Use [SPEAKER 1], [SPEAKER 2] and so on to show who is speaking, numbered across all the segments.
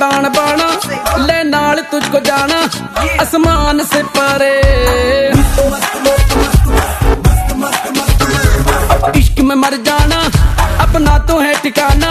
[SPEAKER 1] तान बाना ले तुझको जाना। आसमान से परे। ना तो है ठिकाना।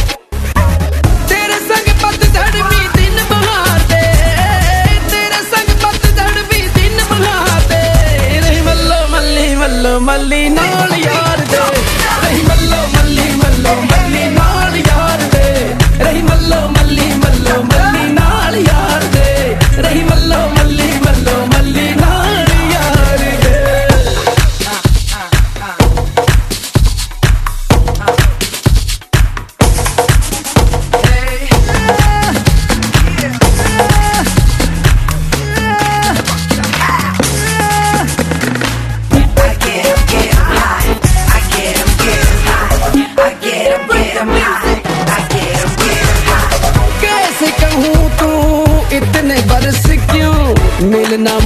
[SPEAKER 1] मल्ली ना